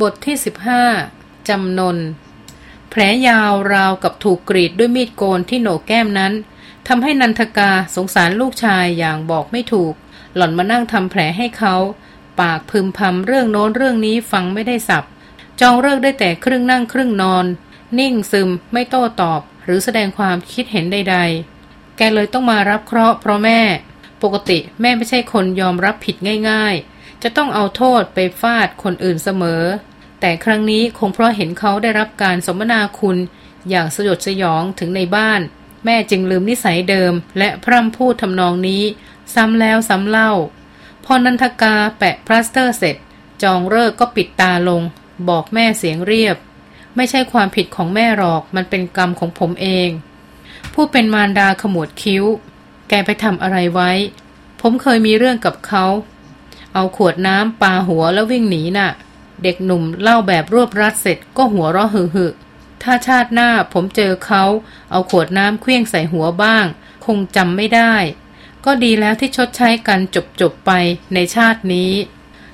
บทที่ 15 จำนน แผลยาวราวกับถูกกรีดด้วยมีดโกนที่โหนกแก้มนั้นทำให้นันทกาสงสารลูกชายอย่างบอกไม่ถูก หล่อนมานั่งทำแผลให้เขา ปากพึมพำเรื่องโน้นเรื่องนี้ฟังไม่ได้สับ จองเลิกได้แต่ครึ่งนั่งครึ่งนอน นิ่งซึมไม่โต้ตอบ หรือแสดงความคิดเห็นใด ๆ แกเลยต้องมารับเคราะห์เพราะแม่ ปกติแม่ไม่ใช่คนยอมรับผิดง่าย ๆ จะต้องเอาโทษไปฟาดคนอื่นเสมอ แต่ครั้งนี้คงเพราะเห็นเขาได้รับการสมนาคุณอย่างสยดสยองถึงในบ้าน แม่จึงลืมนิสัยเดิม และพร่ำพูดทำนองนี้ ซ้ำแล้วซ้ำเล่า พอนันทกาแปะพลาสเตอร์เสร็จ จองเลิกก็ปิดตาลง บอกแม่เสียงเรียบ ไม่ใช่ความผิดของแม่หรอกมันเป็นกรรมของผมเอง ผู้เป็นมารดาขมวดคิ้ว แกไปทำอะไรไว้ ผมเคยมีเรื่องกับเขา เอาขวดน้ำปาหัวแล้ววิ่งหนีน่ะ เด็กหนุ่มเล่าแบบรวบรัดเสร็จก็หัวเราะหึหึถ้าชาติหน้าผมเจอเขา เอาขวดน้ำเคลี้ยงใส่หัวบ้าง คงจำไม่ได้ ก็ดีแล้วที่ชดใช้กันจบจบไปในชาตินี้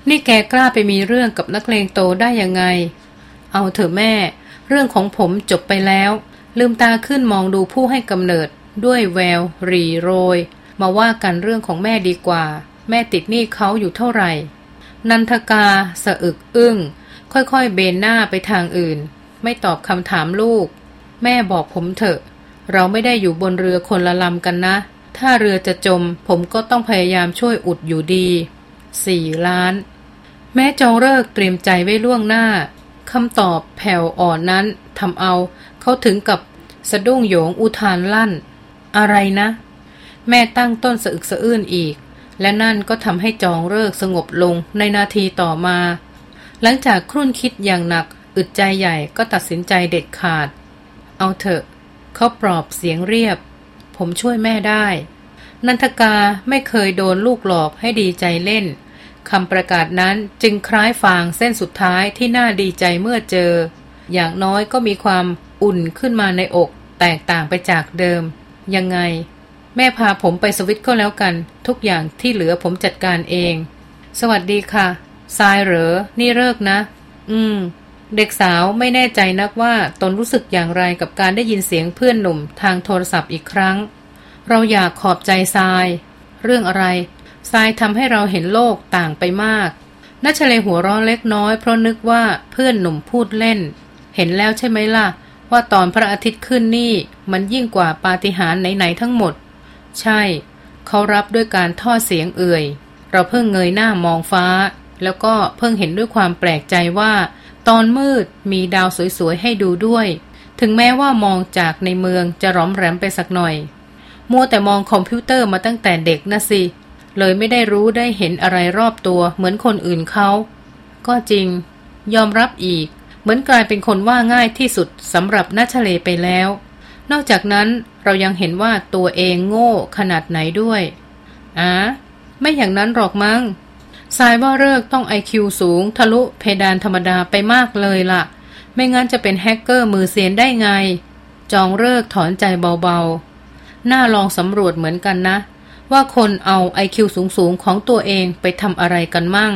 นี่แกกล้าไปมีเรื่องกับนักเลงโตได้ยังไง เอาเถอะแม่ เรื่องของผมจบไปแล้ว ลืมตาขึ้นมองดูผู้ให้กำเนิดด้วยแววรีโรย มาว่ากันเรื่องของแม่ดีกว่า แม่ติดหนี้เขาอยู่เท่าไหร่ นันทกาสะอึกอึ้ง ค่อยๆเบนหน้าไปทางอื่น ไม่ตอบคำถามลูก แม่บอกผมเถอะ เราไม่ได้อยู่บนเรือคนละลำกันนะ ถ้าเรือจะจม ผมก็ต้องพยายามช่วยอุดอยู่ดีสี่ล้าน แม่จองเลิกเตรียมใจไว้ล่วงหน้าคำตอบแผ่วอ่อนนั้นทำเอาเขาถึงกับสะดุ้งโยงอุทานลั่น อะไรนะ แม่ตั้งต้นสะอึกสะอื้นอีก และนั่นก็ทำให้จองเลิกสงบลงในนาทีต่อมา หลังจากครุ่นคิดอย่างหนัก อึดใจใหญ่ก็ตัดสินใจเด็ดขาด เอาเถอะ เขาปลอบเสียงเรียบ ผมช่วยแม่ได้ นันทกาไม่เคยโดนลูกหลอกให้ดีใจเล่นคำประกาศนั้นจึงคล้ายฟางเส้นสุดท้ายที่น่าดีใจเมื่อเจอ อย่างน้อยก็มีความอุ่นขึ้นมาในอก แตกต่างไปจากเดิม ยังไง แม่พาผมไปสวิตก็แล้วกัน ทุกอย่างที่เหลือผมจัดการเอง สวัสดีค่ะทรายเหรอ นี่เลิกนะ อืม เด็กสาวไม่แน่ใจนักว่าตนรู้สึกอย่างไรกับการได้ยินเสียงเพื่อนหนุ่มทางโทรศัพท์อีกครั้ง เราอยากขอบใจทราย เรื่องอะไรทรายทำให้เราเห็นโลกต่างไปมากนัชเลหัวร้อนเล็กน้อยเพราะนึกว่าเพื่อนหนุ่มพูดเล่น เห็นแล้วใช่ไหมล่ะ ว่าตอนพระอาทิตย์ขึ้นนี่ มันยิ่งกว่าปาฏิหาริย์ไหนๆทั้งหมด ใช่ เขารับด้วยการท่อเสียงเอ่ย เราเพิ่งเงยหน้ามองฟ้า แล้วก็เพิ่งเห็นด้วยความแปลกใจว่า ตอนมืดมีดาวสวยๆให้ดูด้วย ถึงแม้ว่ามองจากในเมืองจะวอมแวมไปสักหน่อย มัวแต่มองคอมพิวเตอร์มาตั้งแต่เด็กนะสิ เลยไม่ได้รู้ได้เห็นอะไรรอบตัวเหมือนคนอื่นเขา ก็จริง ยอมรับอีก เหมือนกลายเป็นคนว่าง่ายที่สุดสำหรับนัชเลไปแล้ว นอกจากนั้น เรายังเห็นว่าตัวเองโง่ขนาดไหนด้วยอะไม่อย่างนั้นหรอกมั้งสายว่าเลิกต้องไอคิวสูง ทะลุเพดานธรรมดาไปมากเลยล่ะ ไม่งั้นจะเป็นแฮกเกอร์มือเซียนได้ไง จองเลิกถอนใจเบาๆ น่าลองสำรวจเหมือนกันนะ ว่าคนเอาไอคิวสูงๆ ของตัวเองไปทำอะไรกันมั่ง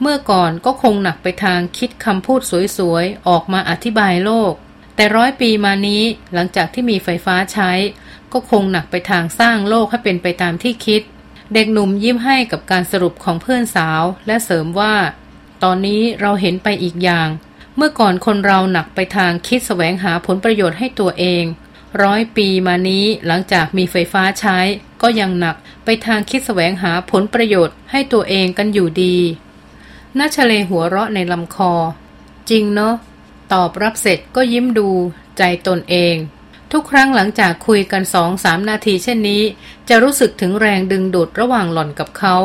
เมื่อก่อนก็คงหนักไปทางคิดคำพูดสวยๆ ออกมาอธิบายโลก แต่ร้อยปีมานี้หลังจากที่มีไฟฟ้าใช้ ก็คงหนักไปทางสร้างโลกให้เป็นไปตามที่คิด เด็กหนุ่มยิ้มให้กับการสรุปของเพื่อนสาว และเสริมว่า ตอนนี้เราเห็นไปอีกอย่าง เมื่อก่อนคนเราหนักไปทางคิดแสวงหาผลประโยชน์ให้ตัวเอง ร้อยปีมานี้หลังจากมีไฟฟ้าใช้ ก็ยังหนักไปทางคิดแสวงหาผลประโยชน์ให้ตัวเองกันอยู่ดีน่าเฉลหัวเราะในลำคอ จริงเนาะ ตอบรับเสร็จก็ยิ้มดูใจตนเอง ทุกครั้งหลังจากคุยกันสองสามนาทีเช่นนี้ จะรู้สึกถึงแรงดึงดูดระหว่างหล่อนกับเขา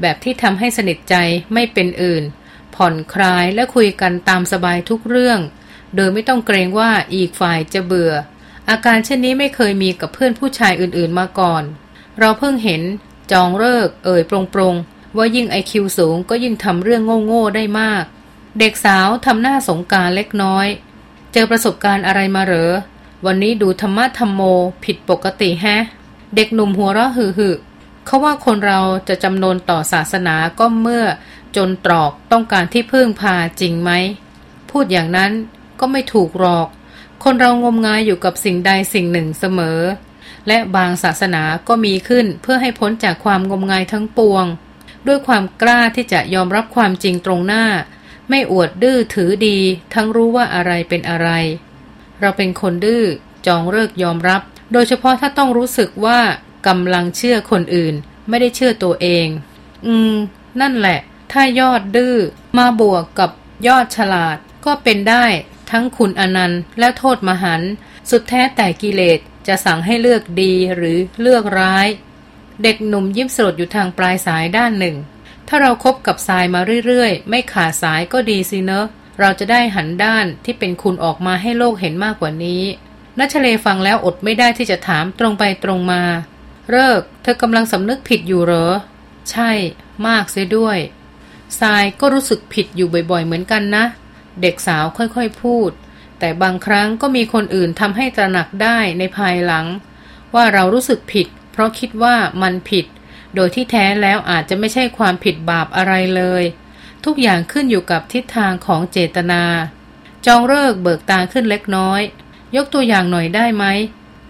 แบบที่ทำให้สนิทใจไม่เป็นอื่น ผ่อนคลายและคุยกันตามสบายทุกเรื่อง โดยไม่ต้องเกรงว่าอีกฝ่ายจะเบื่อ อาการเช่นนี้ไม่เคยมีกับเพื่อนผู้ชายอื่นๆมาก่อน เราเพิ่งเห็น จองเลิก เอ่ยปรงๆว่ายิ่งไอคิวสูงก็ยิ่งทำเรื่องโง่ๆได้มาก เด็กสาวทำหน้าสงการเล็กน้อย เจอประสบการณ์อะไรมาเหรอ วันนี้ดูธรรมะธรรมโมผิดปกติแฮะ เด็กหนุ่มหัวเราะหึ่หึเขาว่าคนเราจะจำนนต่อศาสนาก็เมื่อ จนตรอกต้องการที่พึ่งพาจริงไหม พูดอย่างนั้นก็ไม่ถูกหรอก คนเรางมงายอยู่กับสิ่งใดสิ่งหนึ่งเสมอ และบางศาสนาก็มีขึ้นเพื่อให้พ้นจากความงมงายทั้งปวง ด้วยความกล้าที่จะยอมรับความจริงตรงหน้า ไม่อวดดื้อถือดี ทั้งรู้ว่าอะไรเป็นอะไร เราเป็นคนดื้อจองเลิกยอมรับ โดยเฉพาะถ้าต้องรู้สึกว่ากำลังเชื่อคนอื่น ไม่ได้เชื่อตัวเอง อืม นั่นแหละ ถ้ายอดดื้อมาบวกกับยอดฉลาด ก็เป็นได้ทั้งคุณอนันต์และโทษมหัน สุดแท้แต่กิเลสจะสั่งให้เลือกดีหรือเลือกร้าย เด็กหนุ่มยิ้มสลดอยู่ทางปลายสายด้านหนึ่ง ถ้าเราครบกับสายมาเรื่อยๆ ไม่ขาดสายก็ดีสิเนอะ เราจะได้หันด้านที่เป็นคุณออกมาให้โลกเห็นมากกว่านี้นัชเลฟังแล้วอดไม่ได้ที่จะถามตรงไปตรงมา เลิก เธอกำลังสำนึกผิดอยู่เหรอ ใช่ มากเสียด้วยทรายก็รู้สึกผิดอยู่บ่อยๆ เหมือนกันนะ เด็กสาวค่อยๆพูด แต่บางครั้งก็มีคนอื่นทำให้ตระหนักได้ในภายหลัง ว่าเรารู้สึกผิด เพราะคิดว่ามันผิด โดยที่แท้แล้วอาจจะไม่ใช่ความผิดบาปอะไรเลย ทุกอย่างขึ้นอยู่กับทิศทางของเจตนา จองเลิกเบิกตาขึ้นเล็กน้อย ยกตัวอย่างหน่อยได้ไหม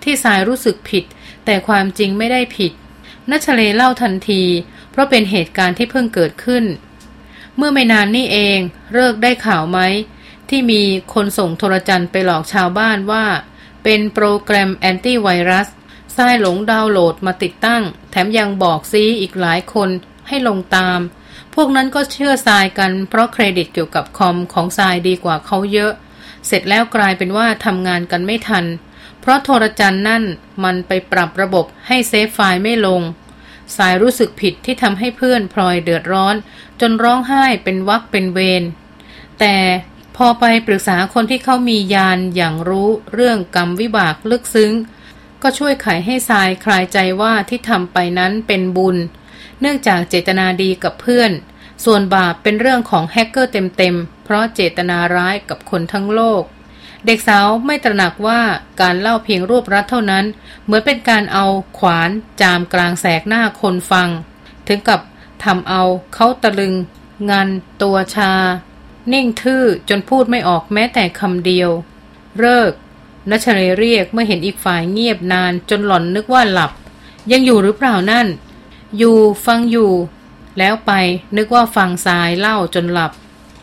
ที่สายรู้สึกผิด แต่ความจริงไม่ได้ผิดนัชเลเล่าทันที เพราะเป็นเหตุการณ์ที่เพิ่งเกิดขึ้น เมื่อไม่นานนี่เองเลิกได้ข่าวไหม ที่มีคนส่งโทรจันไปหลอกชาวบ้านว่า เป็นโปรแกรมแอนตี้ไวรัส ทรายหลงดาวน์โหลดมาติดตั้ง แถมยังบอกซีอีกหลายคนให้ลงตาม พวกนั้นก็เชื่อทรายกันเพราะเครดิตเกี่ยวกับคอมของทรายดีกว่าเขาเยอะ เสร็จแล้วกลายเป็นว่าทำงานกันไม่ทัน เพราะโทรจันนั่นมันไปปรับระบบให้เซฟไฟล์ไม่ลงสายรู้สึกผิดที่ทำให้เพื่อนพลอยเดือดร้อน จนร้องไห้เป็นวักเป็นเวรแต่พอไปปรึกษาคนที่เขามียานอย่างรู้เรื่องกรรมวิบากลึกซึ้ง ก็ช่วยไขให้ทรายคลายใจว่าที่ทำไปนั้นเป็นบุญ เนื่องจากเจตนาดีกับเพื่อน ส่วนบาปเป็นเรื่องของแฮกเกอร์เต็มๆ เพราะเจตนาร้ายกับคนทั้งโลก เด็กสาวไม่ตระหนักว่าการเล่าเพียงรูปรัดเท่านั้น เหมือนเป็นการเอาขวานจามกลางแสกหน้าคนฟัง ถึงกับทำเอาเขาตะลึง งัน ตัวชา นิ่งทื่อจนพูดไม่ออกแม้แต่คำเดียว เลิก นัชเรเรียกเมื่อเห็นอีกฝ่ายเงียบนานจนหล่อนนึกว่าหลับ ยังอยู่หรือเปล่านั่น อยู่ฟังอยู่ แล้วไปนึกว่าฟังสายเล่าจนหลับ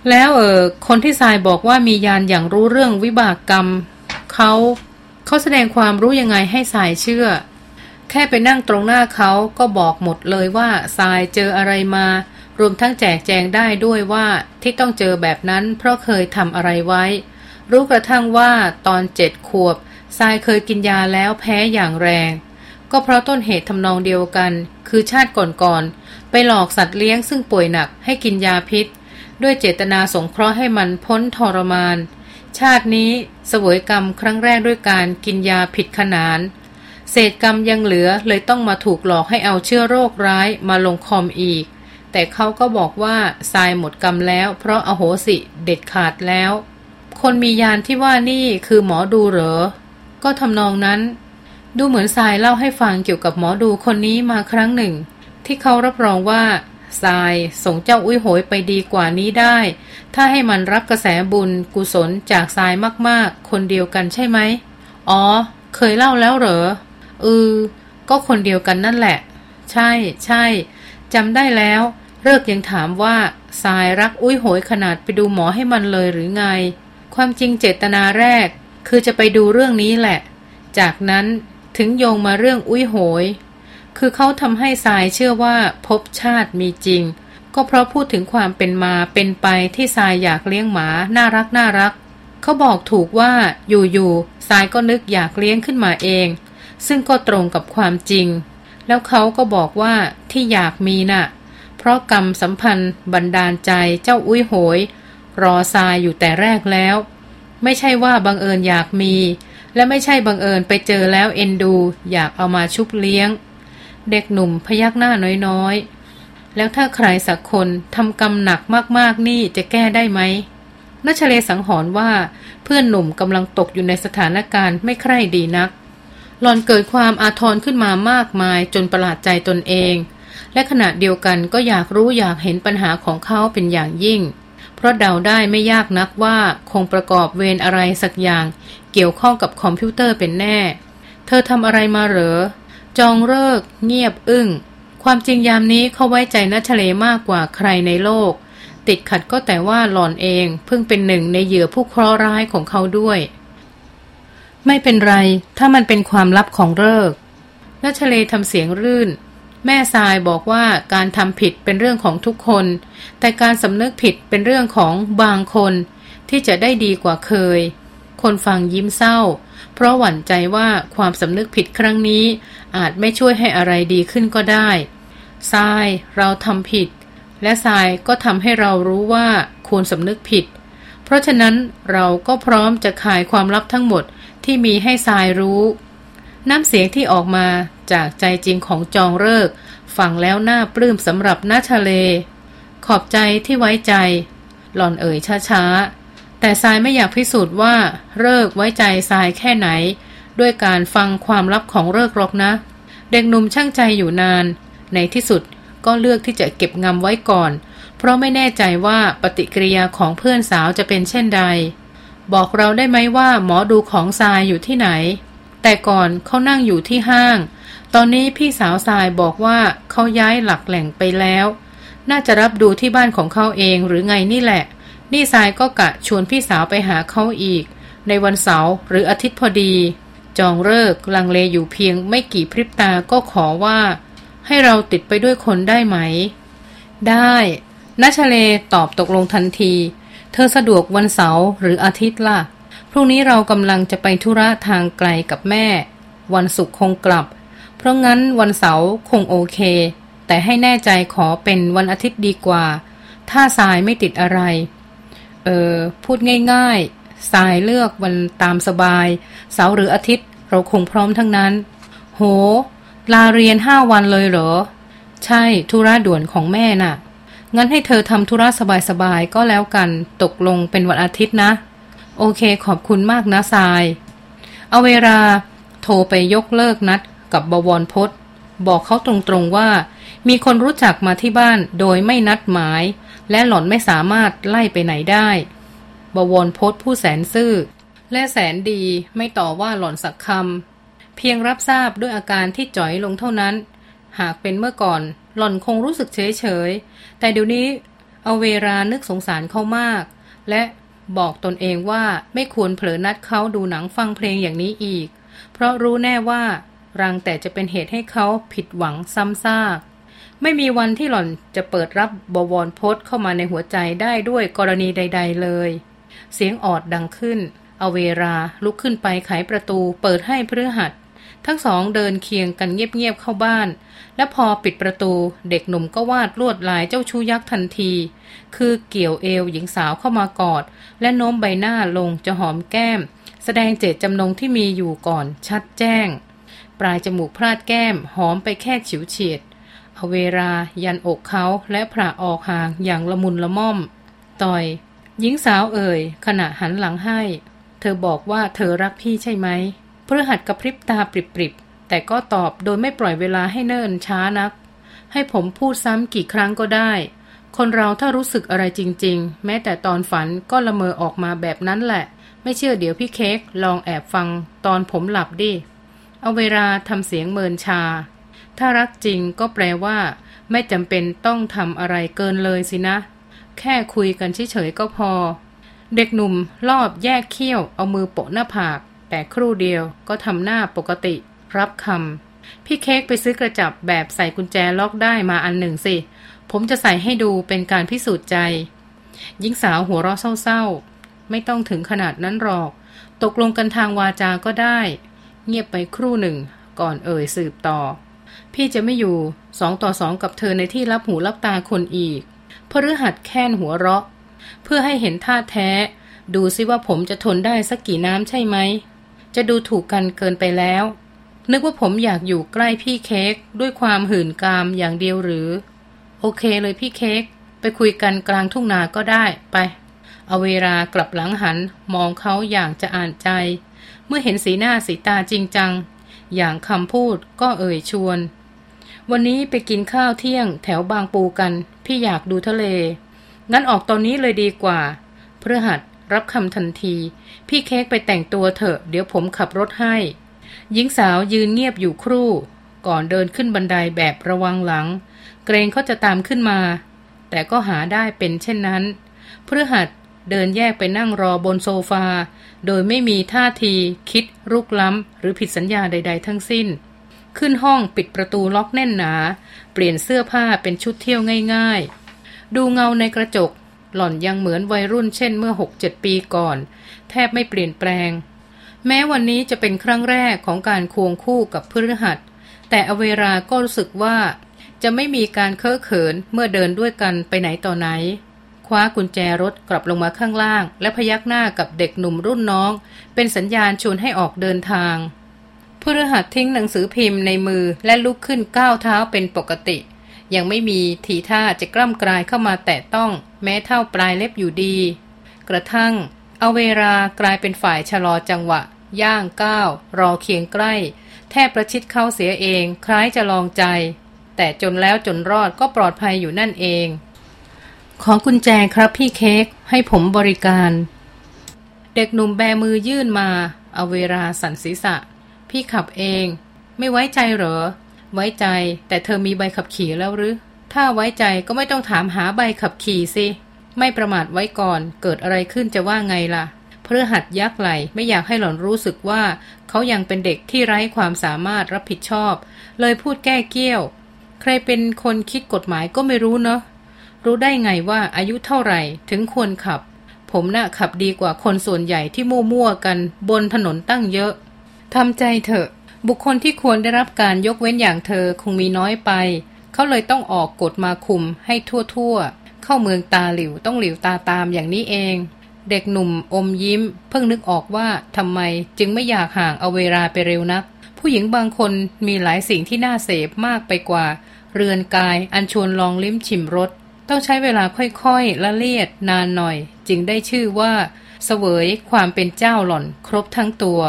แล้วเออคนที่ทรายบอกว่ามียานอย่างรู้เรื่องวิบากกรรมเขาเขาแสดงความรู้ยังไงให้ทรายเชื่อ แค่ไปนั่งตรงหน้าเขาก็บอกหมดเลยว่าทรายเจออะไรมา รวมทั้งแจกแจงได้ด้วยว่าที่ต้องเจอแบบนั้นเพราะเคยทำอะไรไว้ รู้กระทั่งว่าตอนเจ็ดขวบทรายเคยกินยาแล้วแพ้อย่างแรง ก็เพราะต้นเหตุทำนองเดียวกัน คือชาติก่อนๆ ไปหลอกสัตว์เลี้ยงซึ่งป่วยหนักให้กินยาพิษ ด้วยเจตนาสงเคราะห์ให้มันพ้นทรมาน ชาตินี้สวยกรรมครั้งแรกด้วยการกินยาผิดขนาน เศษกรรมยังเหลือเลยต้องมาถูกหลอกให้เอาเชื้อโรคร้ายมาลงคอมอีก แต่เขาก็บอกว่าทรายหมดกรรมแล้ว เพราะอโหสิเด็ดขาดแล้ว คนมียานที่ว่านี่คือหมอดูเหรอ ก็ทำนองนั้น ดูเหมือนทรายเล่าให้ฟังเกี่ยวกับหมอดูคนนี้มาครั้งหนึ่ง ที่เขารับรองว่าทรายส่งเจ้าอุ้ยโหยไปดีกว่านี้ได้ ถ้าให้มันรับกระแสบุญกุศลจากทรายมากๆ คนเดียวกันใช่ไหม อ๋อ เคยเล่าแล้วเหรอเออก็คนเดียวกันนั่นแหละ ใช่ใช่จำได้แล้ว เลิกยังถามว่าทรายรักอุ้ยโหยขนาดไปดูหมอให้มันเลยหรือไง ความจริงเจตนาแรก คือจะไปดูเรื่องนี้แหละ จากนั้นถึงโยงมาเรื่องอุ้ยโหย คือเขาทำให้ทรายเชื่อว่าพบชาติมีจริง ก็เพราะพูดถึงความเป็นมาเป็นไปที่ทรายอยากเลี้ยงหมา น่ารักน่ารัก เขาบอกถูกว่าอยู่ๆทรายก็นึกอยากเลี้ยงขึ้นมาเอง ซึ่งก็ตรงกับความจริง แล้วเขาก็บอกว่าที่อยากมีนะ่ะ เพราะกรรมสัมพันธ์บันดาลใจเจ้าอุ้ยโหย รอทรายอยู่แต่แรกแล้ว ไม่ใช่ว่าบังเอิญอยากมี และไม่ใช่บังเอิญไปเจอแล้วเอ็นดู อยากเอามาชุบเลี้ยง เด็กหนุ่มพยักหน้าน้อยๆ แล้วถ้าใครสักคนทำกรรมหนักมากๆนี่จะแก้ได้ไหมนัชเลสังหรณ์ว่าเพื่อนหนุ่มกำลังตกอยู่ในสถานการณ์ไม่ใคร่ดีนัก หลอนเกิดความอาทรขึ้นมามากมายจนประหลาดใจตนเอง และขณะเดียวกันก็อยากรู้อยากเห็นปัญหาของเขาเป็นอย่างยิ่ง เพราะเดาได้ไม่ยากนักว่าคงประกอบเวรอะไรสักอย่าง เกี่ยวข้องกับคอมพิวเตอร์เป็นแน่ เธอทำอะไรมาเหรอ จองเลิก เงียบอึง้ง ความจริงยามนี้เขาไว้ใจนัชเลมากกว่าใครในโลก ติดขัดก็แต่ว่าหล่อนเอง เพิ่งเป็นหนึ่งในเหยื่อผู้เคราะห์ร้ายของเขาด้วย ไม่เป็นไร ถ้ามันเป็นความลับของเลิกนัชเลทำเสียงรื่น แม่ทรายบอกว่าการทำผิดเป็นเรื่องของทุกคน แต่การสำนึกผิดเป็นเรื่องของบางคน ที่จะได้ดีกว่าเคย คนฟังยิ้มเศร้า เพราะหวั่นใจว่าความสำนึกผิดครั้งนี้ อาจไม่ช่วยให้อะไรดีขึ้นก็ได้ทรายเราทำผิด และทรายก็ทำให้เรารู้ว่าควรสำนึกผิด เพราะฉะนั้นเราก็พร้อมจะขายความลับทั้งหมดที่มีให้ทรายรู้ น้ำเสียงที่ออกมา จากใจจริงของจองเลิกฟังแล้วน่าปลื้มสำหรับน้าทะเล ขอบใจที่ไว้ใจ หล่อนเอ่ยช้าๆ แต่ทรายไม่อยากพิสูจน์ว่าเลิกไว้ใจทรายแค่ไหน ด้วยการฟังความลับของเลิกหรอกนะ เด็กหนุ่มช่างใจอยู่นาน ในที่สุดก็เลือกที่จะเก็บงำไว้ก่อน เพราะไม่แน่ใจว่าปฏิกิริยาของเพื่อนสาวจะเป็นเช่นใด บอกเราได้ไหมว่าหมอดูของทรายอยู่ที่ไหน แต่ก่อนเขานั่งอยู่ที่ห้าง ตอนนี้พี่สาวทรายบอกว่าเขาย้ายหลักแหล่งไปแล้ว น่าจะรับดูที่บ้านของเขาเองหรือไงนี่แหละ นี่ทรายก็กะชวนพี่สาวไปหาเขาอีก ในวันเสาร์หรืออาทิตย์พอดี จองเลิกลังเลอยู่เพียงไม่กี่พริบตาก็ขอว่า ให้เราติดไปด้วยคนได้ไหม ได้นัชเลตอบตกลงทันที เธอสะดวกวันเสาร์หรืออาทิตย์ล่ะ พรุ่งนี้เรากำลังจะไปธุระทางไกลกับแม่ วันศุกร์คงกลับ เพราะงั้นวันเสาร์คงโอเค แต่ให้แน่ใจขอเป็นวันอาทิตย์ดีกว่า ถ้าสายไม่ติดอะไร เออพูดง่ายๆ สายเลือกวันตามสบาย เสาร์หรืออาทิตย์เราคงพร้อมทั้งนั้น โห ลาเรียนห้าวันเลยเหรอ ใช่ธุระด่วนของแม่น่ะ งั้นให้เธอทำธุระสบายๆ ก็แล้วกันตกลงเป็นวันอาทิตย์นะ โอเคขอบคุณมากนะทราย เอาเวลาโทรไปยกเลิกนัด กับบวรพศบอกเขาตรงๆว่า มีคนรู้จักมาที่บ้านโดยไม่นัดหมาย และหล่อนไม่สามารถไล่ไปไหนได้ บวรพศผู้แสนซื่อ และแสนดีไม่ต่อว่าหล่อนสักคำเพียงรับทราบด้วยอาการที่จ่อยลงเท่านั้น หากเป็นเมื่อก่อน หล่อนคงรู้สึกเฉยๆ แต่เดี๋ยวนี้เอาเวลานึกสงสารเขามาก และบอกตนเองว่าไม่ควรเผลอนัดเขาดูหนังฟังเพลงอย่างนี้อีก เพราะรู้แน่ว่า รังแต่จะเป็นเหตุให้เขาผิดหวังซ้ำซาก ไม่มีวันที่หล่อนจะเปิดรับบวรพศเข้ามาในหัวใจได้ด้วยกรณีใด ๆ เลย เสียงออดดังขึ้น เอาเวลาลุกขึ้นไปไขประตูเปิดให้เพื่อหัดทั้งสองเดินเคียงกันเงียบๆเข้าบ้าน และพอปิดประตูเด็กหนุ่มก็วาดลวดลายเจ้าชูยักษ์ทันที คือเกี่ยวเอวหญิงสาวเข้ามากอด และโน้มใบหน้าลงจะหอมแก้ม แสดงเจตจำนงที่มีอยู่ก่อนชัดแจ้ง ปลายจมูกพลาดแก้ม หอมไปแค่ฉิวเฉียด เอาเวลายันอกเขาและผ่าออกห่างอย่างละมุนละม่อม ต่อย หญิงสาวเอ่ย ขณะหันหลังให้ เธอบอกว่าเธอรักพี่ใช่ไหมเพื่อหัดกระพริบตาปริบๆ แต่ก็ตอบโดยไม่ปล่อยเวลาให้เนิ่นช้านัก ให้ผมพูดซ้ำกี่ครั้งก็ได้ คนเราถ้ารู้สึกอะไรจริง ๆ แม้แต่ตอนฝันก็ละเมอออกมาแบบนั้นแหละ ไม่เชื่อเดี๋ยวพี่เค้กลองแอบฟังตอนผมหลับดิ เอาเวลาทำเสียงเมินชา ถ้ารักจริงก็แปลว่า ไม่จำเป็นต้องทำอะไรเกินเลยสินะ แค่คุยกันเฉยๆก็พอ เด็กหนุ่มรอบแยกเขี้ยวเอามือโปะหน้าผาก แต่ครู่เดียวก็ทำหน้าปกติ รับคำพี่เค้กไปซื้อกระจับแบบใส่กุญแจล็อกได้มาอันหนึ่งสิ ผมจะใส่ให้ดูเป็นการพิสูจน์ใจหญิงสาวหัวเราะเศร้าๆ ไม่ต้องถึงขนาดนั้นหรอก ตกลงกันทางวาจาก็ได้ เงียบไปครู่หนึ่ง ก่อนเอ่ยสืบต่อ พี่จะไม่อยู่สองต่อสองกับเธอในที่รับหูรับตาคนอีกพฤหัสแค้นหัวเราะ เพื่อให้เห็นท่าแท้ ดูซิว่าผมจะทนได้สักกี่น้ำใช่ไหม จะดูถูกกันเกินไปแล้ว นึกว่าผมอยากอยู่ใกล้พี่เค้กด้วยความหื่นกามอย่างเดียวหรือ โอเคเลยพี่เค้กไปคุยกันกลางทุ่งนาก็ได้ไป เอาเวลากลับหลังหันมองเขาอย่างจะอ่านใจ มื่อเห็นสีหน้าสีตาจริงจัง อย่างคำพูดก็เอ่ยชวน วันนี้ไปกินข้าวเที่ยงแถวบางปูกัน พี่อยากดูทะเล งั้นออกตอนนี้เลยดีกว่า เพื่อหัดรับคำทันที พี่เค้กไปแต่งตัวเถอะ เดี๋ยวผมขับรถให้ หญิงสาวยืนเงียบอยู่ครู่ ก่อนเดินขึ้นบันไดแบบระวังหลัง เกรงเขาจะตามขึ้นมา แต่ก็หาได้เป็นเช่นนั้น เพื่อหัด เดินแยกไปนั่งรอบนโซฟา โดยไม่มีท่าทีคิดรุกล้ำ หรือผิดสัญญาใด ๆ ทั้งสิ้น ขึ้นห้องปิดประตูล็อกแน่นหนา เปลี่ยนเสื้อผ้าเป็นชุดเที่ยวง่าย ๆ ดูเงาในกระจก หล่อนยังเหมือนวัยรุ่นเช่นเมื่อหกเจ็ดปีก่อน แทบไม่เปลี่ยนแปลง แม้วันนี้จะเป็นครั้งแรกของการควงคู่กับพฤหัส แต่อเวราก็รู้สึกว่าจะไม่มีการเคอะเขินเมื่อเดินด้วยกันไปไหนต่อไหน ว้ากุญแจรถกลับลงมาข้างล่าง และพยักหน้ากับเด็กหนุ่มรุ่นน้อง เป็นสัญญาณชวนให้ออกเดินทางพฤหัสทิ้งหนังสือพิมพ์ในมือและลุกขึ้นก้าวเท้าเป็นปกติ ยังไม่มีทีท่าจะกล้ำกลายเข้ามาแตะต้อง แม้เท่าปลายเล็บอยู่ดี กระทั่งเอาเวลากลายเป็นฝ่ายชะลอจังหวะ ย่างก้าว รอเคียงใกล้ แทบประชิดเข้าเสียเอง คล้ายจะลองใจ แต่จนแล้วจนรอดก็ปลอดภัยอยู่นั่นเอง ขอกุญแจครับพี่เค้กให้ผมบริการ เด็กหนุ่มแบมือยื่นมา เอาเวลาสันศีษะ พี่ขับเอง ไม่ไว้ใจเหรอ ไว้ใจ แต่เธอมีใบขับขี่แล้วหรือ ถ้าไว้ใจก็ไม่ต้องถามหาใบขับขี่สิ ไม่ประมาทไว้ก่อน เกิดอะไรขึ้นจะว่าไงล่ะเพื่อหัดยักไหลไม่อยากให้หล่อนรู้สึกว่า เขายังเป็นเด็กที่ไร้ความสามารถรับผิดชอบ เลยพูดแก้เกี้ยว ใครเป็นคนคิดกฎหมายก็ไม่รู้เนาะ รู้ได้ไงว่าอายุเท่าไหร่ถึงควรขับ ผมน่ะขับดีกว่าคนส่วนใหญ่ที่มั่วๆกันบนถนนตั้งเยอะทำใจเถอะ บุคคลที่ควรได้รับการยกเว้นอย่างเธอคงมีน้อยไป เขาเลยต้องออกกฎมาคุมให้ทั่วๆ เข้าเมืองตาหลิวต้องหลิวตาตามอย่างนี้เอง เด็กหนุ่มอมยิ้ม เพิ่งนึกออกว่าทำไมจึงไม่อยากห่างเอาเวลาไปเร็วนัก ผู้หญิงบางคนมีหลายสิ่งที่น่าเสพมากไปกว่า เรือนกายอันชวนลองลิ้มชิมรส ต้องใช้เวลาค่อยๆละเลียดนานหน่อย จึงได้ชื่อว่าเสวยความเป็นเจ้าหล่อนครบทั้งตัว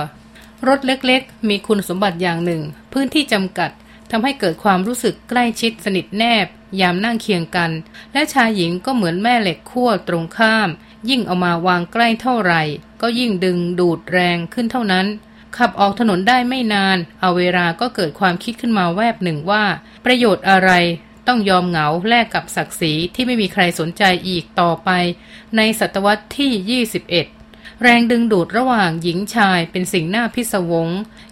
รถเล็กๆ มีคุณสมบัติอย่างหนึ่ง พื้นที่จำกัดทำให้เกิดความรู้สึกใกล้ชิดสนิทแนบ ยามนั่งเคียงกัน และชายหญิงก็เหมือนแม่เหล็กขั้วตรงข้าม ยิ่งเอามาวางใกล้เท่าไหร่ ก็ยิ่งดึงดูดแรงขึ้นเท่านั้น ขับออกถนนได้ไม่นาน เอาเวลาก็เกิดความคิดขึ้นมาแวบหนึ่งว่า ประโยชน์อะไร ต้องยอมเหงาแลกกับศักดิ์ศรีที่ไม่มีใครสนใจอีกต่อไป ในศตวรรษที่ 21 แรงดึงดูดระหว่างหญิงชายเป็นสิ่งน่าพิศวง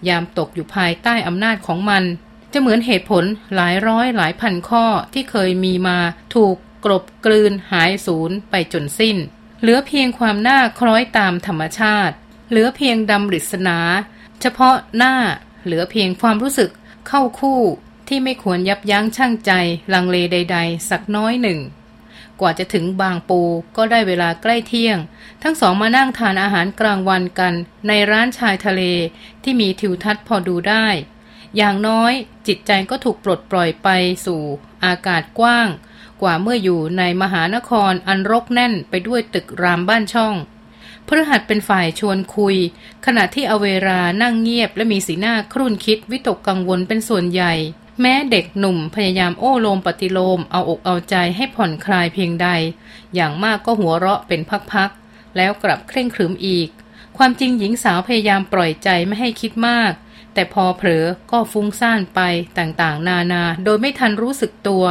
ยามตกอยู่ภายใต้อำนาจของมัน จะเหมือนเหตุผลหลายร้อยหลายพันข้อที่เคยมีมาถูกกลบกลืนหายสูญไปจนสิ้น เหลือเพียงความน่าคล้อยตามธรรมชาติ เหลือเพียงดำริศนา เฉพาะหน้า เหลือเพียงความรู้สึกเข้าคู่ ที่ไม่ควรยับยั้งชั่งใจ ลังเลใด ๆ สักน้อยหนึ่ง กว่าจะถึงบางปูก็ได้เวลาใกล้เที่ยง ทั้งสองมานั่งทานอาหารกลางวันกัน ในร้านชายทะเลที่มีทิวทัศน์พอดูได้ อย่างน้อยจิตใจก็ถูกปลดปล่อยไปสู่อากาศกว้าง กว่าเมื่ออยู่ในมหานครอันรกแน่นไปด้วยตึกรามบ้านช่องพฤหัสเป็นฝ่ายชวนคุย ขณะที่อเวรานั่งเงียบและมีสีหน้าครุ่นคิดวิตกกังวลเป็นส่วนใหญ่ แม้เด็กหนุ่มพยายามโอ้โลมปฏิโลมเอาอกเอาใจให้ผ่อนคลายเพียงใด อย่างมากก็หัวเราะเป็นพักๆ แล้วกลับเคร่งครึมอีก ความจริงหญิงสาวพยายามปล่อยใจไม่ให้คิดมาก แต่พอเผลอก็ฟุ้งซ่านไปต่างๆ นานา โดยไม่ทันรู้สึกตัว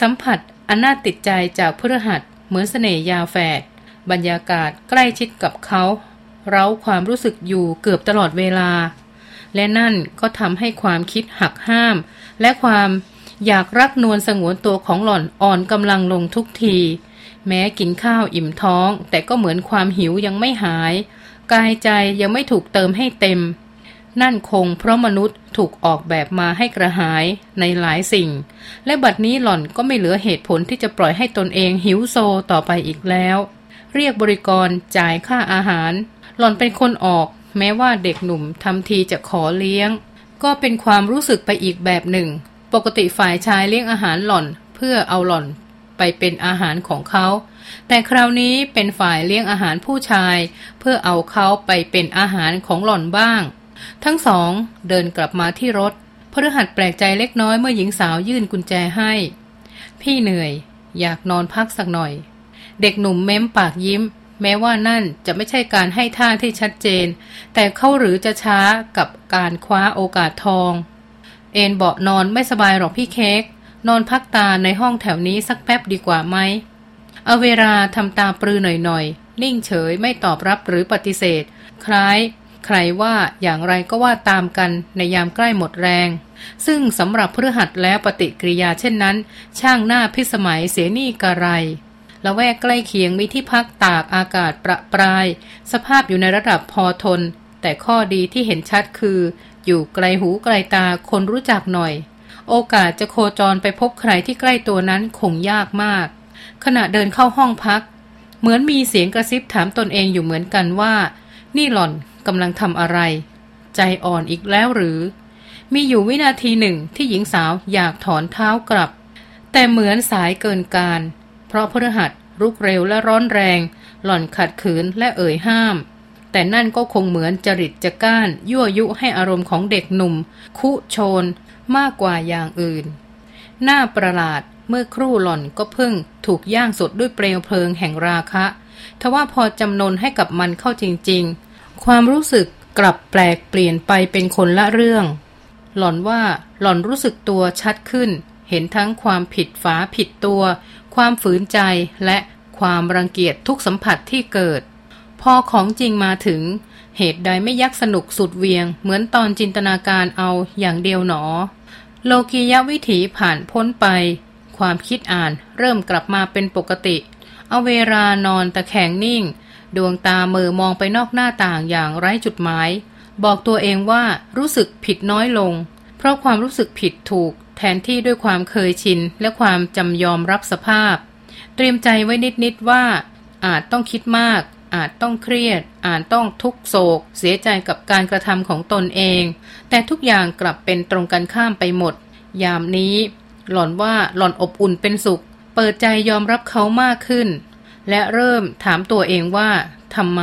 สัมผัสอันน่าติดใจจากพฤหัสเหมือนเสน่ยาแฝดบรรยากาศใกล้ชิดกับเขา เร้าความรู้สึกอยู่เกือบตลอดเวลา และนั่นก็ทำให้ความคิดหักห้าม และความอยากรักนวลสงวนตัวของหล่อนอ่อนกำลังลงทุกที แม้กินข้าวอิ่มท้อง แต่ก็เหมือนความหิวยังไม่หาย กายใจยังไม่ถูกเติมให้เต็ม นั่นคงเพราะมนุษย์ถูกออกแบบมาให้กระหายในหลายสิ่ง และบัดนี้หล่อนก็ไม่เหลือเหตุผลที่จะปล่อยให้ตนเองหิวโซต่อไปอีกแล้ว เรียกบริกรจ่ายค่าอาหาร หล่อนเป็นคนออก แม้ว่าเด็กหนุ่มทำทีจะขอเลี้ยง ก็เป็นความรู้สึกไปอีกแบบหนึ่ง ปกติฝ่ายชายเลี้ยงอาหารหล่อนเพื่อเอาหล่อนไปเป็นอาหารของเขา แต่คราวนี้เป็นฝ่ายเลี้ยงอาหารผู้ชาย เพื่อเอาเขาไปเป็นอาหารของหล่อนบ้าง ทั้งสองเดินกลับมาที่รถพฤหัสแปลกใจเล็กน้อยเมื่อหญิงสาวยื่นกุญแจให้ พี่เหนื่อย อยากนอนพักสักหน่อย เด็กหนุ่มเม้มปากยิ้ม แม้ว่านั่นจะไม่ใช่การให้ท่าที่ชัดเจน แต่เขาหรือจะช้ากับการคว้าโอกาสทอง เอนเบาะนอนไม่สบายหรอกพี่เค้กนอนพักตาในห้องแถวนี้สักแป๊บดีกว่าไหมเอาเวลาทำตาปรือหน่อยๆ นิ่งเฉยไม่ตอบรับหรือปฏิเสธ คล้าย ใครว่าอย่างไรก็ว่าตามกันในยามใกล้หมดแรง ซึ่งสำหรับพฤหัสแล้วปฏิกิริยาเช่นนั้น ช่างหน้าพิสมัยเสียนี่กระไร ละแวกใกล้เคียงมีที่พักตากอากาศประปราย สภาพอยู่ในระดับพอทน แต่ข้อดีที่เห็นชัดคือ อยู่ไกลหูไกลตาคนรู้จักหน่อย โอกาสจะโคจรไปพบใครที่ใกล้ตัวนั้นคงยากมาก ขณะเดินเข้าห้องพัก เหมือนมีเสียงกระซิบถามตนเองอยู่เหมือนกันว่า นี่หล่อนกำลังทำอะไร ใจอ่อนอีกแล้วหรือ มีอยู่วินาทีหนึ่งที่หญิงสาวอยากถอนเท้ากลับ แต่เหมือนสายเกินการ เพราะพฤหัสรุกเร็วและร้อนแรง หล่อนขัดขืนและเอ่ยห้าม แต่นั่นก็คงเหมือนจริตจะก้าน ยั่วยุให้อารมณ์ของเด็กหนุ่ม คุโชน มากกว่าอย่างอื่น หน้าประหลาดเมื่อครู่หล่อนก็เพิ่งถูกย่างสดด้วยเปลวเพลิงแห่งราคะ ทว่าพอจำนนให้กับมันเข้าจริง ๆ ความรู้สึกกลับแปลกเปลี่ยนไปเป็นคนละเรื่อง หล่อนว่าหล่อนรู้สึกตัวชัดขึ้น เห็นทั้งความผิดฝาผิดตัว ความฝืนใจและความรังเกียจทุกสัมผัสที่เกิด พอของจริงมาถึง เหตุใดไม่ยักสนุกสุดเวียง เหมือนตอนจินตนาการเอาอย่างเดียวหนอ โลกียวิถีผ่านพ้นไป ความคิดอ่านเริ่มกลับมาเป็นปกติ เอาเวลานอนตะแคงนิ่ง ดวงตาเมือมองไปนอกหน้าต่างอย่างไร้จุดหมาย บอกตัวเองว่ารู้สึกผิดน้อยลง เพราะความรู้สึกผิดถูก แทนที่ด้วยความเคยชินและความจำยอมรับสภาพ เตรียมใจไว้นิดๆว่า อาจต้องคิดมาก อาจต้องเครียด อาจต้องทุกโศก เสียใจกับการกระทำของตนเอง แต่ทุกอย่างกลับเป็นตรงกันข้ามไปหมด ยามนี้ หล่อนว่าหล่อนอบอุ่นเป็นสุข เปิดใจยอมรับเขามากขึ้น และเริ่มถามตัวเองว่าทำไม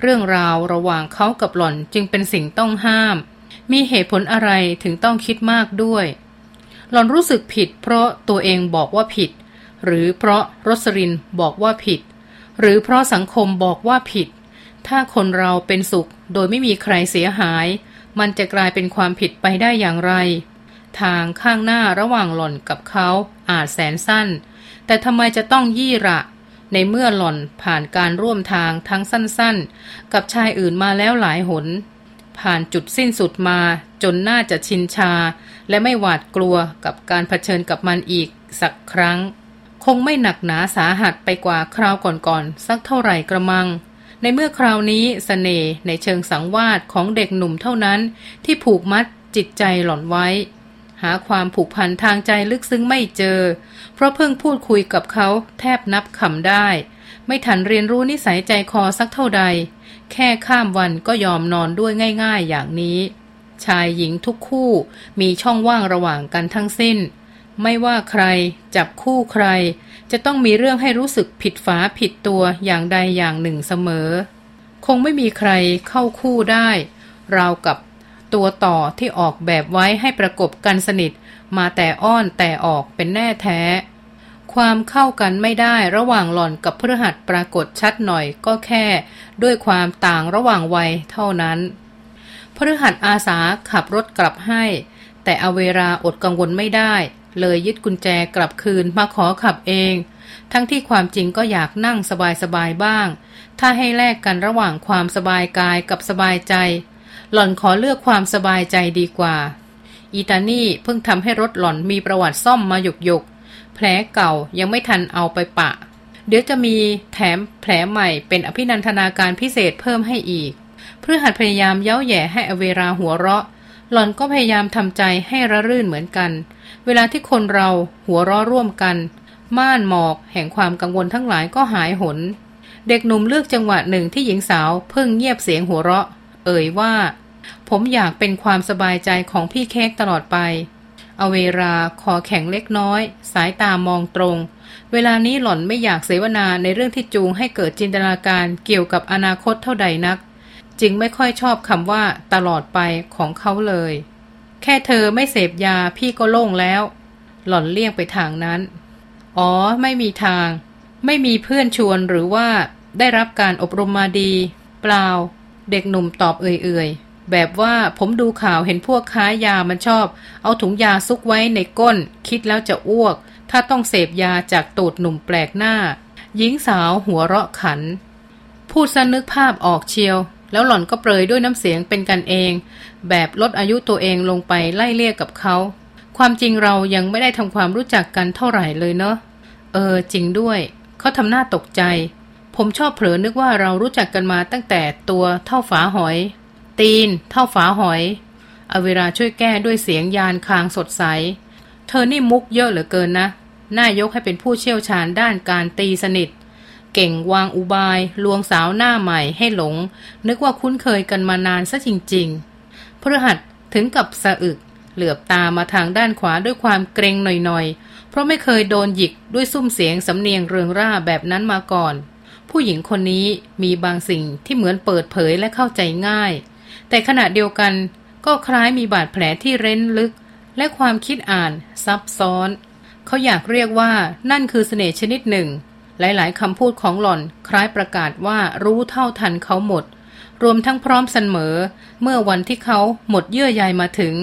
เรื่องราวระหว่างเขากับหล่อนจึงเป็นสิ่งต้องห้าม มีเหตุผลอะไรถึงต้องคิดมากด้วย หล่อนรู้สึกผิด เพราะตัวเองบอกว่าผิด หรือเพราะรสรินบอกว่าผิด หรือเพราะสังคมบอกว่าผิด ถ้าคนเราเป็นสุขโดยไม่มีใครเสียหาย มันจะกลายเป็นความผิดไปได้อย่างไร ทางข้างหน้าระหว่างหล่อนกับเขาอาจแสนสั้น แต่ทำไมจะต้องยี่ระในเมื่อหล่อนผ่านการร่วมทางทั้งสั้นๆ กับชายอื่นมาแล้วหลายหน ผ่านจุดสิ้นสุดมาจนน่าจะชินชา และไม่หวาดกลัวกับการเผชิญกับมันอีกสักครั้ง คงไม่หนักหนาสาหัสไปกว่าคราวก่อนๆสักเท่าไหร่กระมัง ในเมื่อคราวนี้สเสน่ห์ในเชิงสังวาสของเด็กหนุ่มเท่านั้น ที่ผูกมัดจิตใจหล่อนไว้ หาความผูกพันทางใจลึกซึ้งไม่เจอ เพราะเพิ่งพูดคุยกับเขาแทบนับคำได้ ไม่ทันเรียนรู้นิสัยใจคอสักเท่าใด แค่ข้ามวันก็ยอมนอนด้วยง่าย ๆ อย่างนี้ ชายหญิงทุกคู่มีช่องว่างระหว่างกันทั้งสิ้น ไม่ว่าใคร จับคู่ใคร จะต้องมีเรื่องให้รู้สึกผิดฝาผิดตัวอย่างใดอย่างหนึ่งเสมอ คงไม่มีใครเข้าคู่ได้ ราวกับตัวต่อที่ออกแบบไว้ให้ประกบกันสนิท มาแต่อ้อนแต่ออกเป็นแน่แท้ ความเข้ากันไม่ได้ระหว่างหล่อนกับพฤหัสปรากฏชัดหน่อยก็แค่ ด้วยความต่างระหว่างวัยเท่านั้น พฤหัสอาสาขับรถกลับให้ แต่อเวราอดกังวลไม่ได้ เลยยึดกุญแจกลับคืนมาขอขับเอง ทั้งที่ความจริงก็อยากนั่งสบายๆบ้าง ถ้าให้แลกกันระหว่างความสบายกายกับสบายใจ หล่อนขอเลือกความสบายใจดีกว่า อีตานี่เพิ่งทำให้รถหล่อนมีประวัติซ่อมมาหยกหยกแผลเก่ายังไม่ทันเอาไปปะ เดี๋ยวจะมีแถมแผลใหม่เป็นอภินันทนาการพิเศษเพิ่มให้อีก เพื่อหัดพยายามเย้าแย่ให้อเวราหัวเราะ หล่อนก็พยายามทำใจให้ระรื่นเหมือนกัน เวลาที่คนเราหัวเราะร่วมกัน ม่านหมอกแห่งความกังวลทั้งหลายก็หายหน เด็กหนุ่มเลือกจังหวะหนึ่งที่หญิงสาวเพิ่งเงียบเสียงหัวเราะ เอ่ยว่า ผมอยากเป็นความสบายใจของพี่เค้กตลอดไปเอาเวลาคอแข็งเล็กน้อย สายตามองตรงเวลานี้หล่อนไม่อยากเสวนาในเรื่องที่จูงให้เกิดจินตนาการเกี่ยวกับอนาคตเท่าใดนัก จึงไม่ค่อยชอบคำว่าตลอดไปของเขาเลย แค่เธอไม่เสพยาพี่ก็โล่งแล้ว หล่อนเลี่ยงไปทางนั้น อ๋อ ไม่มีทาง ไม่มีเพื่อนชวนหรือว่าได้รับการอบรมมาดี เปล่า เด็กหนุ่มตอบเอื่อยๆ แบบว่าผมดูข่าวเห็นพวกค้ายามันชอบ เอาถุงยาซุกไว้ในก้น คิดแล้วจะอ้วก ถ้าต้องเสพยาจากตูดหนุ่มแปลกหน้า หญิงสาวหัวเราะขัน พูดสนึกภาพออกเชียว แล้วหล่อนก็เปรยด้วยน้ำเสียงเป็นกันเอง แบบลดอายุตัวเองลงไปไล่เลี่ยกับเขา ความจริงเรายังไม่ได้ทำความรู้จักกันเท่าไหร่เลยเนาะเออ จริงด้วย เขาทำหน้าตกใจ ผมชอบเผลอนึกว่าเรารู้จักกันมาตั้งแต่ตัวเท่าฝาหอย ตีน เท่าฝาหอยอเวราช่วยแก้ด้วยเสียงยานคางสดใส เธอนี่มุกเยอะเหลือเกินนะน่ายกให้เป็นผู้เชี่ยวชาญด้านการตีสนิท เก่งวางอุบาย ลวงสาวหน้าใหม่ให้หลง นึกว่าคุ้นเคยกันมานานซะจริงๆ พฤหัสถึงกับสะอึก เหลือบตามาทางด้านขวาด้วยความเกรงหน่อยๆ เพราะไม่เคยโดนหยิกด้วยซุ้มเสียงสำเนียงเรืองร่าแบบนั้นมาก่อน ผู้หญิงคนนี้มีบางสิ่งที่เหมือนเปิดเผยและเข้าใจง่าย แต่ขณะเดียวกันก็คล้ายมีบาดแผลที่เร้นลึก และความคิดอ่านซับซ้อน เขาอยากเรียกว่านั่นคือเสน่ห์ชนิดหนึ่ง หลายๆคำพูดของหล่อนคล้ายประกาศว่ารู้เท่าทันเขาหมด รวมทั้งพร้อมเสมอ เมื่อวันที่เขาหมดเยื่อใยมาถึง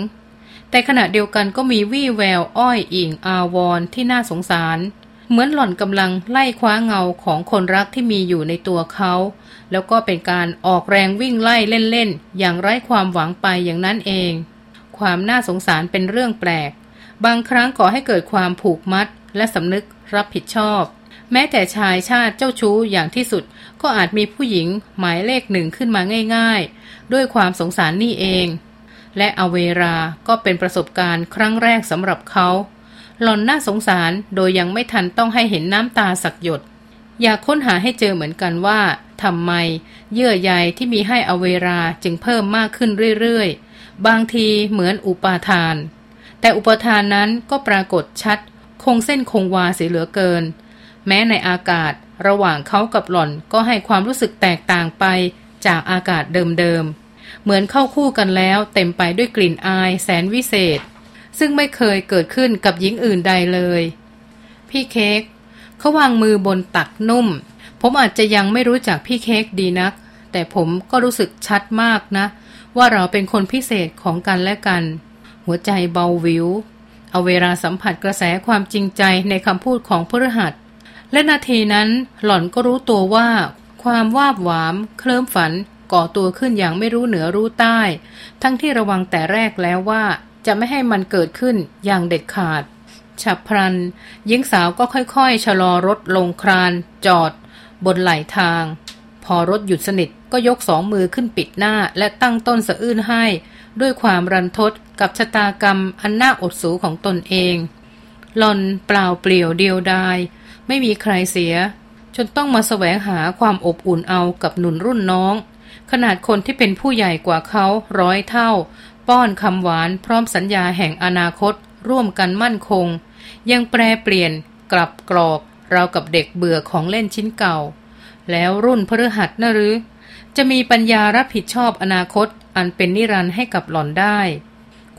แต่ขณะเดียวกันก็มีวี่แววอ้อยอิงอาวรที่น่าสงสาร เหมือนหล่อนกำลังไล่คว้าเงาของคนรักที่มีอยู่ในตัวเขา แล้วก็เป็นการออกแรงวิ่งไล่เล่นๆอย่างไร้ความหวังไปอย่างนั้นเอง ความน่าสงสารเป็นเรื่องแปลก บางครั้งก่อให้เกิดความผูกมัดและสำนึกรับผิดชอบ แม้แต่ชายชาติเจ้าชู้อย่างที่สุด ก็อาจมีผู้หญิงหมายเลขหนึ่งขึ้นมาง่าย ๆ ด้วยความสงสารนี่เอง และอเวราก็เป็นประสบการณ์ครั้งแรกสำหรับเขาหล่อนน่าสงสารโดยยังไม่ทันต้องให้เห็นน้ำตาสักหยด อยากค้นหาให้เจอเหมือนกันว่าทำไม เยื่อใยที่มีให้อเวราจึงเพิ่มมากขึ้นเรื่อยๆ บางทีเหมือนอุปาทาน แต่อุปทานนั้นก็ปรากฏชัด คงเส้นคงวาเสียเหลือเกิน แม้ในอากาศ ระหว่างเขากับหล่อนก็ให้ความรู้สึกแตกต่างไปจากอากาศเดิมๆ เหมือนเข้าคู่กันแล้วเต็มไปด้วยกลิ่นอายแสนวิเศษ ซึ่งไม่เคยเกิดขึ้นกับหญิงอื่นใดเลย พี่เค้กเขาวางมือบนตักนุ่ม ผมอาจจะยังไม่รู้จักพี่เค้กดีนัก แต่ผมก็รู้สึกชัดมากนะ ว่าเราเป็นคนพิเศษของกันและกัน หัวใจเบาวิว เอาเวลาสัมผัสกระแสความจริงใจในคำพูดของพฤหัส และนาทีนั้นหล่อนก็รู้ตัวว่า ความวาบหวาม เคลิ้มฝัน ก่อตัวขึ้นอย่างไม่รู้เหนือรู้ใต้ ทั้งที่ระวังแต่แรกแล้วว่า จะไม่ให้มันเกิดขึ้นอย่างเด็ดขาด ฉับพลันหญิงสาวก็ค่อยๆ ชะลอรถลงคราน จอด บนไหลทาง พอรถหยุดสนิทก็ยกสองมือขึ้นปิดหน้าและตั้งต้นสะอื้นให้ ด้วยความรันทดกับชะตากรรมอันน่าอดสูของตนเองหล่อนเปล่าเปลี่ยวเดียวดาย ไม่มีใครเสีย จนต้องมาแสวงหาความอบอุ่นเอากับหนุนรุ่นน้อง ขนาดคนที่เป็นผู้ใหญ่กว่าเขาร้อยเท่า ป้อนคำหวานพร้อมสัญญาแห่งอนาคต ร่วมกันมั่นคง ยังแปรเปลี่ยน กลับกรอกราวกับเด็กเบื่อของเล่นชิ้นเก่า แล้วรุ่นพฤหัสนะหรือ จะมีปัญญารับผิดชอบอนาคต อันเป็นนิรันดร์ให้กับหล่อนได้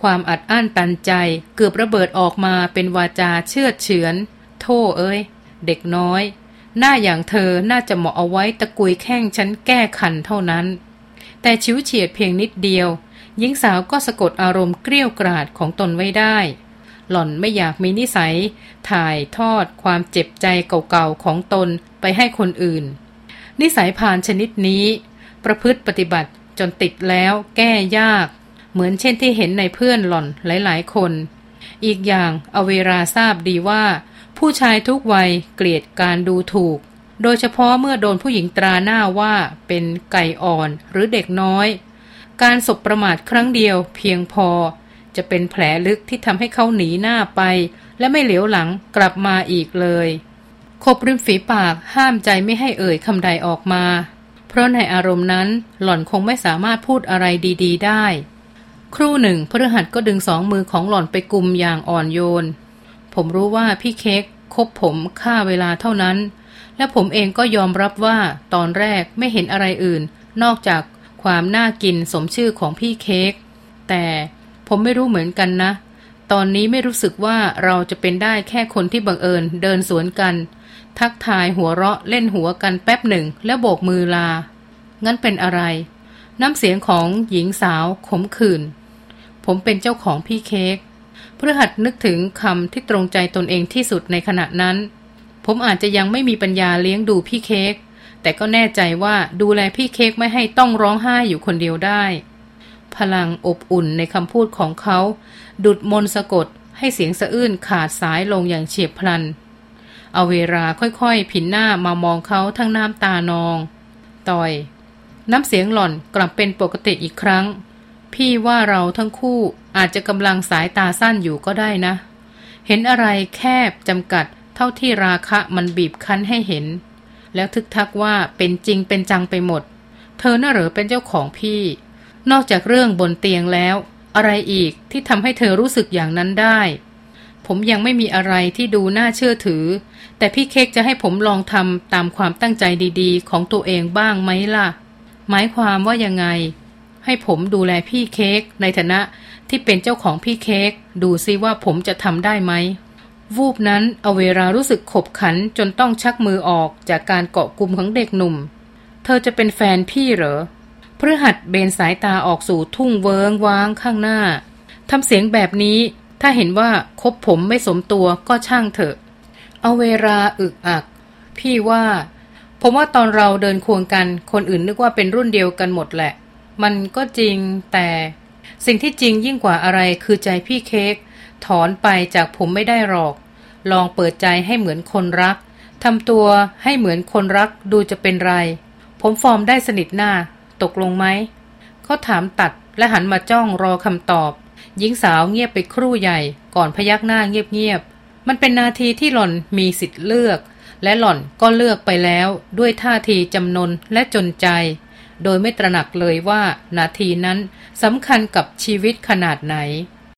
ความอัดอั้นตันใจเกือบระเบิดออกมาเป็นวาจาเชื่อเฉือนโธ่เอ้ย เด็กน้อย หน้าอย่างเธอน่าจะเหมาะเอาไว้ตะกุยแข้งฉันแก้ขันเท่านั้น แต่ชิวเฉียดเพียงนิดเดียว หญิงสาวก็สะกดอารมณ์เกลี้ยวกราดของตนไว้ได้ หล่อนไม่อยากมีนิสัย ถ่ายทอดความเจ็บใจเก่าๆของตนไปให้คนอื่น นิสัยผ่านชนิดนี้ ประพฤติปฏิบัติจนติดแล้วแก้ยาก เหมือนเช่นที่เห็นในเพื่อนหล่อนหลายๆ คน อีกอย่างเอาเวราทราบดีว่า ผู้ชายทุกวัยเกลียดการดูถูก โดยเฉพาะเมื่อโดนผู้หญิงตราหน้าว่าเป็นไก่อ่อนหรือเด็กน้อย การสบประมาทครั้งเดียวเพียงพอ จะเป็นแผลลึกที่ทำให้เขาหนีหน้าไป และไม่เหลียวหลังกลับมาอีกเลยคบริมฝีปากห้ามใจไม่ให้เอ่ยคำใดออกมา เพราะในอารมณ์นั้นหล่อนคงไม่สามารถพูดอะไรดี ๆ ได้ ครู่หนึ่งพฤหัสก็ดึงสองมือของหล่อนไปกุมอย่างอ่อนโยน ผมรู้ว่าพี่เค้กคบผมค่าเวลาเท่านั้น และผมเองก็ยอมรับว่าตอนแรกไม่เห็นอะไรอื่น นอกจากความน่ากินสมชื่อของพี่เค้กแต่ผมไม่รู้เหมือนกันนะ ตอนนี้ไม่รู้สึกว่าเราจะเป็นได้แค่คนที่บังเอิญเดินสวนกัน ทักทายหัวเราะเล่นหัวกันแป๊บหนึ่งแล้วโบกมือลา งั้นเป็นอะไร น้ำเสียงของหญิงสาวขมขื่นผมเป็นเจ้าของพี่เค้ก พื่อหัดนึกถึงคำที่ตรงใจตนเองที่สุดในขณะนั้น ผมอาจจะยังไม่มีปัญญาเลี้ยงดูพี่เค้ก แต่ก็แน่ใจว่าดูแลพี่เค้กไม่ให้ต้องร้องไห้อยู่คนเดียวได้ พลังอบอุ่นในคำพูดของเขา ดุดมนสะกดให้เสียงสะอื้นขาดสายลงอย่างเฉียบพลัน เอาเวลาค่อยๆ ผินหน้ามามองเขาทั้งน้ำตานอง ต่อย น้ำเสียงหล่อนกลับเป็นปกติอีกครั้ง พี่ว่าเราทั้งคู่อาจจะกำลังสายตาสั้นอยู่ก็ได้นะ เห็นอะไรแคบจำกัด เท่าที่ราคะมันบีบคั้นให้เห็น แล้วทึกทักว่าเป็นจริงเป็นจังไปหมด เธอน่าเหรอเป็นเจ้าของพี่ นอกจากเรื่องบนเตียงแล้ว อะไรอีกที่ทำให้เธอรู้สึกอย่างนั้นได้ ผมยังไม่มีอะไรที่ดูน่าเชื่อถือ แต่พี่เค้กจะให้ผมลองทำตามความตั้งใจดีๆ ของตัวเองบ้างไหมล่ะ หมายความว่ายังไง ให้ผมดูแลพี่เค้กในฐานะที่เป็นเจ้าของพี่เค้กดูซิว่าผมจะทำได้ไหมวูบนั้นเอาเวลารู้สึกขบขันจนต้องชักมือออกจากการเกาะกลุ่มของเด็กหนุ่ม เธอจะเป็นแฟนพี่เหรอพฤหัสเบนสายตาออกสู่ทุ่งเวิงว้างข้างหน้าทำเสียงแบบนี้ถ้าเห็นว่าคบผมไม่สมตัวก็ช่างเถอะ เอาเวลาอึกอัก พี่ว่า ผมว่าตอนเราเดินควงกันคนอื่นนึกว่าเป็นรุ่นเดียวกันหมดแหละ มันก็จริงแต่สิ่งที่จริงยิ่งกว่าอะไรคือใจพี่เค้กถอนไปจากผมไม่ได้หรอก ลองเปิดใจให้เหมือนคนรักทำตัวให้เหมือนคนรักดูจะเป็นไร ผมฟอร์มได้สนิทหน้า ตกลงไหม เขาถามตัดและหันมาจ้องรอคำตอบ หญิงสาวเงียบไปครู่ใหญ่ ก่อนพยักหน้าเงียบๆ มันเป็นนาทีที่หล่อนมีสิทธิ์เลือก และหล่อนก็เลือกไปแล้วด้วยท่าทีจำนนและจนใจ โดยไม่ตระหนักเลยว่านาทีนั้นสำคัญกับชีวิตขนาดไหน